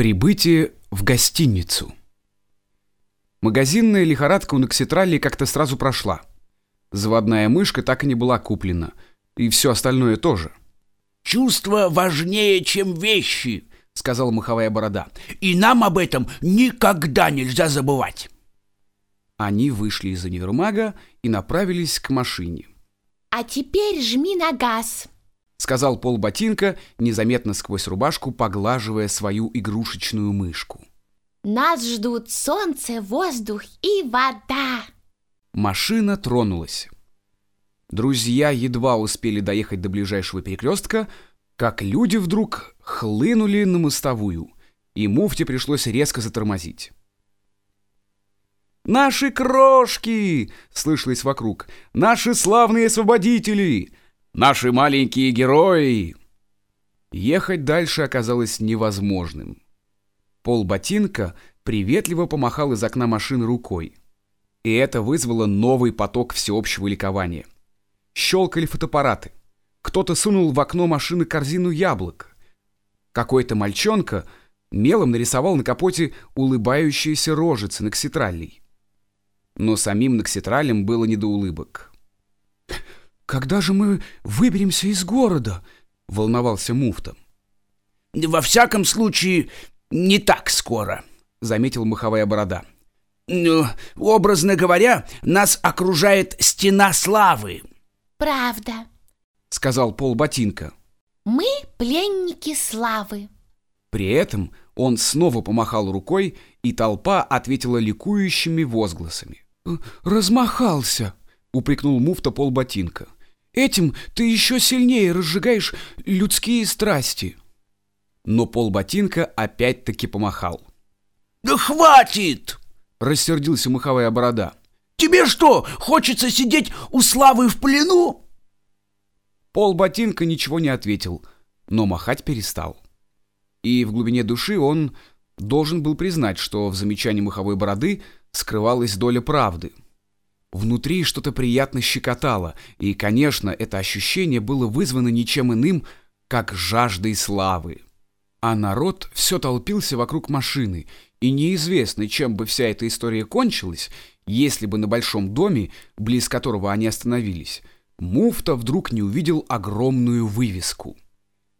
Прибытие в гостиницу. Магазинная лихорадка у Нокситралли как-то сразу прошла. Заводная мышка так и не была куплена. И все остальное тоже. «Чувство важнее, чем вещи», — сказала маховая борода. «И нам об этом никогда нельзя забывать». Они вышли из универмага и направились к машине. «А теперь жми на газ», — сказал Пол Ботинка, незаметно сквозь рубашку поглаживая свою игрушечную мышку. «Нас ждут солнце, воздух и вода». Машина тронулась. Друзья едва успели доехать до ближайшего перекрестка, как люди вдруг хлынули на мостовую, и муфте пришлось резко затормозить. «Наши крошки!» — слышалось вокруг. «Наши славные освободители! Наши маленькие герои!» Ехать дальше оказалось невозможным. Пол ботинка приветливо помахал из окна машины рукой. И это вызвало новый поток всеобщего ликования. Щелкали фотоаппараты. Кто-то сунул в окно машины корзину яблок. Какой-то мальчонка мелом нарисовал на капоте улыбающиеся рожицы нокситраллей. Но самим нокситралем было не до улыбок. «Когда же мы выберемся из города?» — волновался муфта. «Во всяком случае, не так скоро», — заметил маховая борода. «Ну, образно говоря, нас окружает стена славы». «Правда», — сказал Пол Ботинка. «Мы пленники славы». При этом он снова помахал рукой, и толпа ответила ликующими возгласами. «Размахался!» — упрекнул муфта полботинка. «Этим ты еще сильнее разжигаешь людские страсти!» Но полботинка опять-таки помахал. «Да хватит!» — рассердился маховая борода. «Тебе что, хочется сидеть у славы в плену?» Полботинка ничего не ответил, но махать перестал. И в глубине души он должен был признать, что в замечании маховой бороды скрывалась доля правды. Внутри что-то приятно щекотало, и, конечно, это ощущение было вызвано ничем иным, как жаждой славы. А народ все толпился вокруг машины, и неизвестно, чем бы вся эта история кончилась, если бы на большом доме, близ которого они остановились, муфта вдруг не увидел огромную вывеску.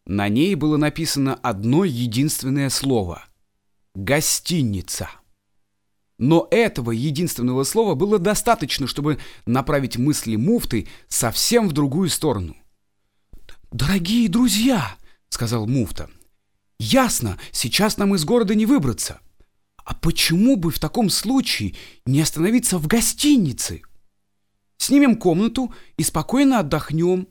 На ней было написано одно единственное слово — «Гостиница». Но этого единственного слова было достаточно, чтобы направить мысли муфты совсем в другую сторону. «Дорогие друзья!» — сказал муфта. «Ясно, сейчас нам из города не выбраться. А почему бы в таком случае не остановиться в гостинице? Снимем комнату и спокойно отдохнем.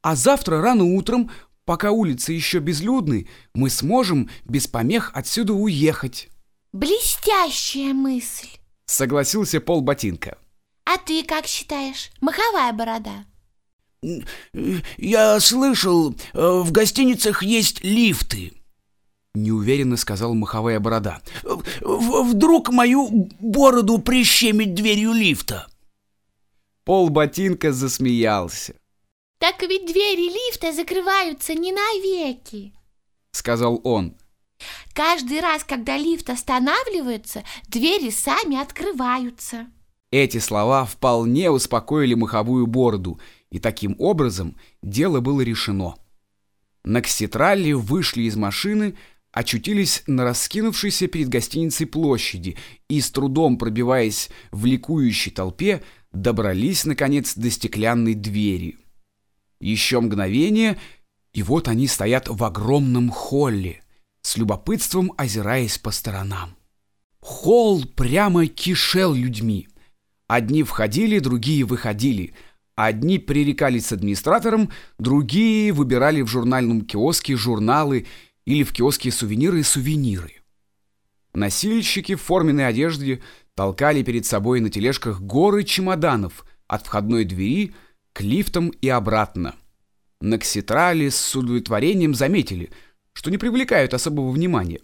А завтра рано утром Пока улицы еще безлюдны, мы сможем без помех отсюда уехать. Блестящая мысль, согласился Пол Ботинка. А ты как считаешь, маховая борода? Я слышал, э, в гостиницах есть лифты. Неуверенно сказал маховая борода. Вдруг мою бороду прищемит дверью лифта? Пол ботинка засмеялся. Так ведь двери лифта закрываются не навеки, сказал он. Каждый раз, когда лифт останавливается, двери сами открываются. Эти слова вполне успокоили маховую бороду, и таким образом дело было решено. Накситралли вышли из машины, очутились на раскинувшейся перед гостиницей площади и, с трудом пробиваясь в ликующей толпе, добрались, наконец, до стеклянной двери. Еще мгновение, и вот они стоят в огромном холле, с любопытством озираясь по сторонам. Холл прямо кишел людьми. Одни входили, другие выходили. Одни пререкались с администратором, другие выбирали в журнальном киоске журналы или в киоске сувениры и сувениры. Носильщики в форменной одежде толкали перед собой на тележках горы чемоданов от входной двери к лифтам и обратно. Нокситрали с удовлетворением заметили, что не привлекают особого внимания.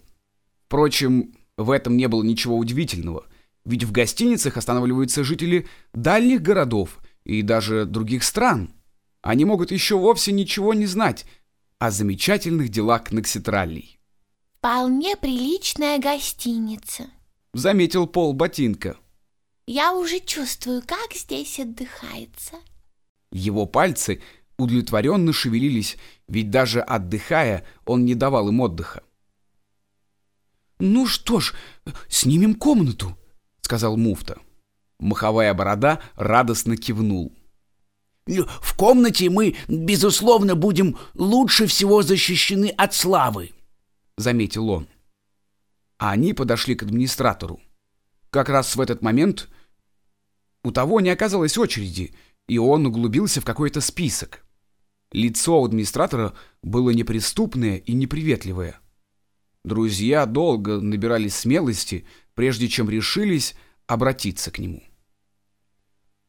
Впрочем, в этом не было ничего удивительного, ведь в гостиницах останавливаются жители дальних городов и даже других стран. Они могут еще вовсе ничего не знать о замечательных делах Нокситраллей. Вполне приличная гостиница. Заметил Пол Ботинка. Я уже чувствую, как здесь отдыхается. Его пальцы удовлетворенно шевелились, ведь даже отдыхая, он не давал им отдыха. «Ну что ж, снимем комнату», — сказал муфта. Маховая борода радостно кивнул. В комнате мы, безусловно, будем лучше всего защищены от славы, заметил он. А они подошли к администратору. Как раз в этот момент у того не оказалось очереди, и он углубился в какой-то список. Лицо администратора было неприступное и неприветливое. Друзья долго набирались смелости, прежде чем решились обратиться к нему.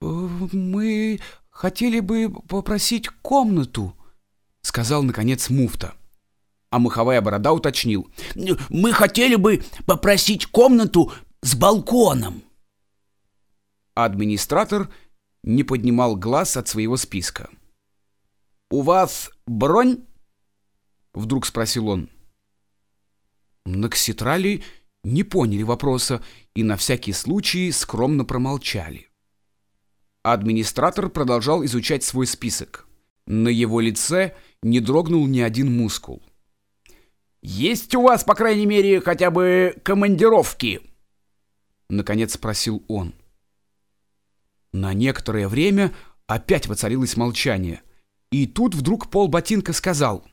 «Э, «Мы хотели бы попросить комнату», — сказал, наконец, муфта. А маховая борода уточнил. «Мы хотели бы попросить комнату с балконом». Администратор не поднимал глаз от своего списка. «У вас бронь?» — вдруг спросил он. Накситрали не поняли вопроса и на всякий случай скромно промолчали. Администратор продолжал изучать свой список. На его лице не дрогнул ни один мускул. «Есть у вас, по крайней мере, хотя бы командировки?» Наконец спросил он. На некоторое время опять воцарилось молчание. И тут вдруг Пол Ботинка сказал.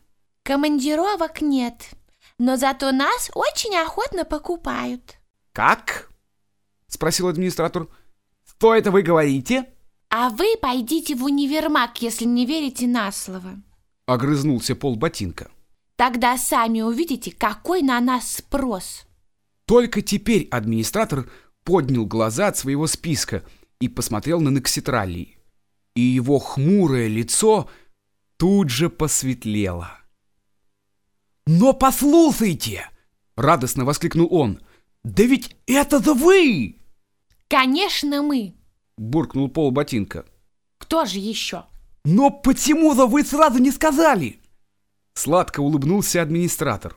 «Командировок нет, но зато нас очень охотно покупают». «Как?» — спросил администратор. «Что это вы говорите?» А вы пойдите в универмаг, если не верите на слово. Огрызнулся Пол Ботинка. Тогда сами увидите, какой на нас спрос. Только теперь администратор поднял глаза от своего списка и посмотрел на Некситралии. И его хмурое лицо тут же посветлело. «Но послушайте!» — радостно воскликнул он. «Да ведь это-то вы!» «Конечно мы!» буркнул Пол Ботинка. Кто же еще? Но почему-то вы сразу не сказали? Сладко улыбнулся администратор.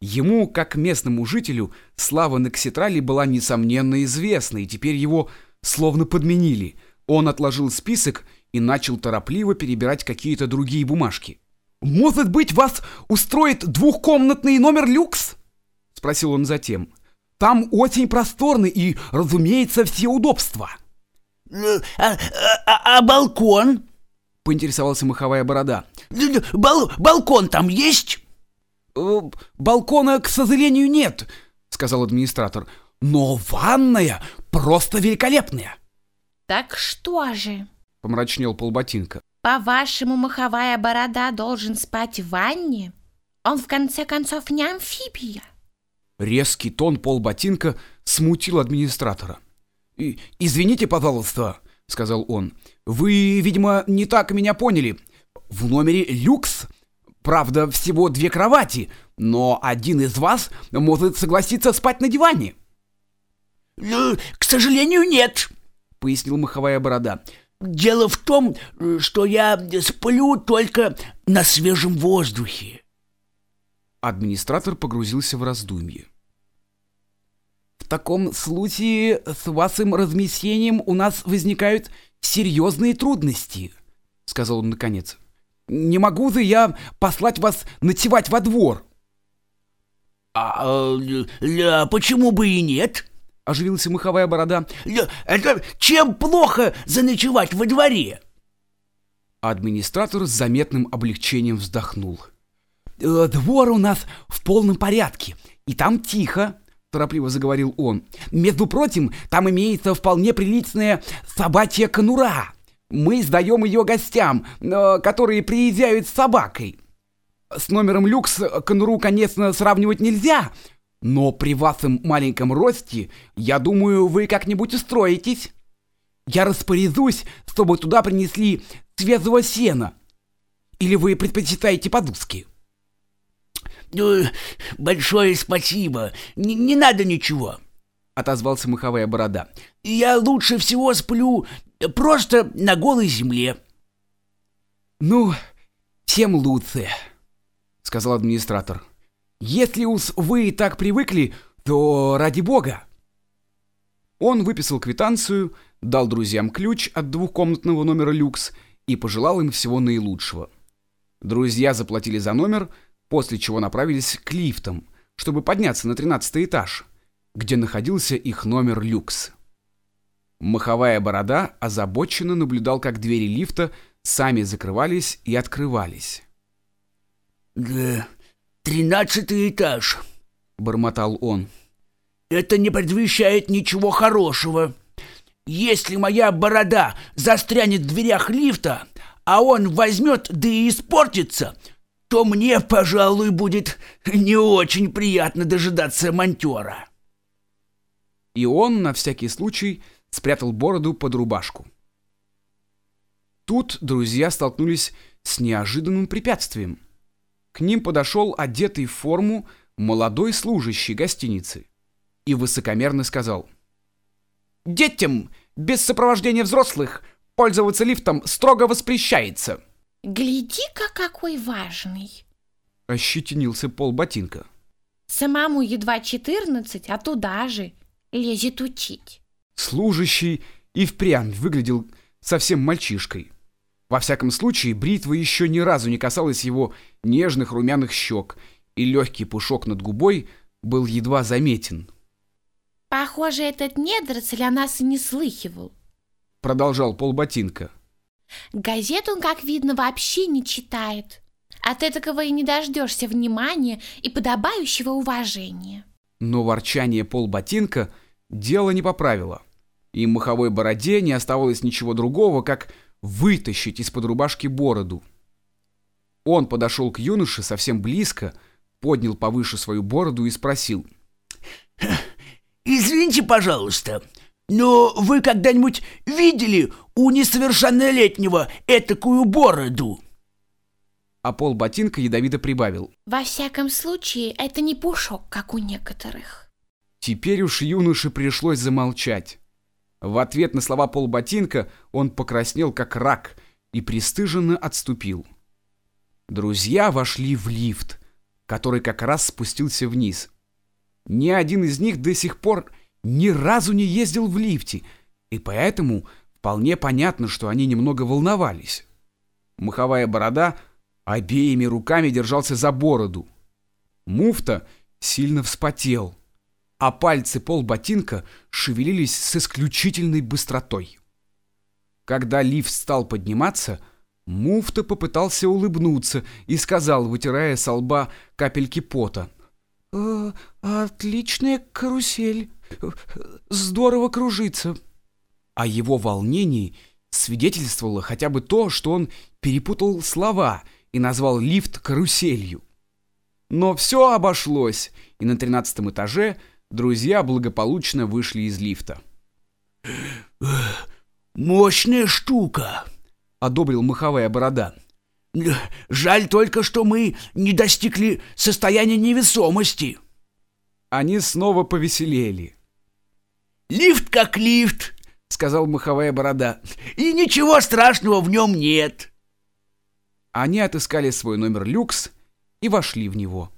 Ему, как местному жителю, слава Некситрали была несомненно известна, и теперь его словно подменили. Он отложил список и начал торопливо перебирать какие-то другие бумажки. «Может быть, вас устроит двухкомнатный номер люкс?» — спросил он затем. «Там очень просторный и, разумеется, все удобства». А, а, а, а балкон? Поинтересовался маховая борода. Бал балкон там есть? Э, балкона, к сожалению, нет, сказал администратор. Но ванная просто великолепная. Так что же? Помрачнел полботинка. По-вашему, маховая борода должен спать в ванне? Он, в конце концов, не амфибия. Резкий тон полботинка смутил администратора. «Извините, пожалуйста», — сказал он. «Вы, видимо, не так меня поняли. В номере люкс. Правда, всего две кровати, но один из вас может согласиться спать на диване». «Э, «К сожалению, нет», — пояснил маховая борода. «Дело в том, что я сплю только на свежем воздухе». Администратор погрузился в раздумье. В таком случае с вашим размещением у нас возникают серьезные трудности, сказал он наконец. Не могу же я послать вас ночевать во двор. А, а почему бы и нет? Оживился маховая борода. Это чем плохо заночевать во дворе? Администратор с заметным облегчением вздохнул. «Э, «Двор у нас в полном порядке, и там тихо торопливо заговорил он. «Между прочим, там имеется вполне приличная собачья конура. Мы сдаем ее гостям, э, которые приезжают с собакой. С номером люкс конуру, конечно, сравнивать нельзя, но при вашем маленьком росте, я думаю, вы как-нибудь устроитесь. Я распоряжусь, чтобы туда принесли свежего сена. Или вы предпочитаете подушки?» «Ну, большое спасибо. Не, не надо ничего», — отозвался маховая борода. «Я лучше всего сплю просто на голой земле». «Ну, тем лучше», — сказал администратор. Если уж вы так привыкли, то ради бога. Он выписал квитанцию, дал друзьям ключ от двухкомнатного номера люкс и пожелал им всего наилучшего. Друзья заплатили за номер, после чего направились к лифтам, чтобы подняться на тринадцатый этаж, где находился их номер люкс. Маховая борода озабоченно наблюдал, как двери лифта сами закрывались и открывались. «Да, тринадцатый этаж», — бормотал он. «Это не предвещает ничего хорошего. Если моя борода застрянет в дверях лифта, а он возьмет да и испортится, то мне, пожалуй, будет не очень приятно дожидаться монтера». И он, на всякий случай, спрятал бороду под рубашку. Тут друзья столкнулись с неожиданным препятствием. К ним подошел одетый в форму молодой служащий гостиницы и высокомерно сказал. «Детям без сопровождения взрослых пользоваться лифтом строго воспрещается». «Гляди-ка, какой важный!» — ощетинился пол ботинка. «Самому едва четырнадцать, а туда же лезет учить». Служащий и впрямь выглядел совсем мальчишкой. Во всяком случае, бритва еще ни разу не касалась его нежных румяных щек, и легкий пушок над губой был едва заметен. «Похоже, этот недоросль о нас и не слыхивал», — продолжал полботинка. «Газет он, как видно, вообще не читает. От этого и не дождешься внимания и подобающего уважения». Но ворчание полботинка дело не поправило, и маховой бороде не оставалось ничего другого, как вытащить из-под рубашки бороду. Он подошел к юноше совсем близко, поднял повыше свою бороду и спросил. «Извините, пожалуйста, но вы когда-нибудь видели у несовершеннолетнего этакую бороду?» А пол ботинка ядовито прибавил. «Во всяком случае, это не пушок, как у некоторых». Теперь уж юноше пришлось замолчать. В ответ на слова полботинка он покраснел как рак и пристыженно отступил. Друзья вошли в лифт, который как раз спустился вниз. Ни один из них до сих пор ни разу не ездил в лифте, и поэтому вполне понятно, что они немного волновались. Маховая борода обеими руками держался за бороду. Муфта сильно вспотел а пальцы полботинка шевелились с исключительной быстротой. Когда лифт стал подниматься, муфта попытался улыбнуться и сказал, вытирая со лба капельки пота. «Э, «Отличная карусель. Здорово кружится». О его волнении свидетельствовало хотя бы то, что он перепутал слова и назвал лифт каруселью. Но все обошлось, и на тринадцатом этаже – друзья благополучно вышли из лифта. «Мощная штука», — одобрил маховая борода. «Жаль только, что мы не достигли состояния невесомости». Они снова повеселели. «Лифт как лифт», — сказал маховая борода, — «и ничего страшного в нем нет». Они отыскали свой номер люкс и вошли в него.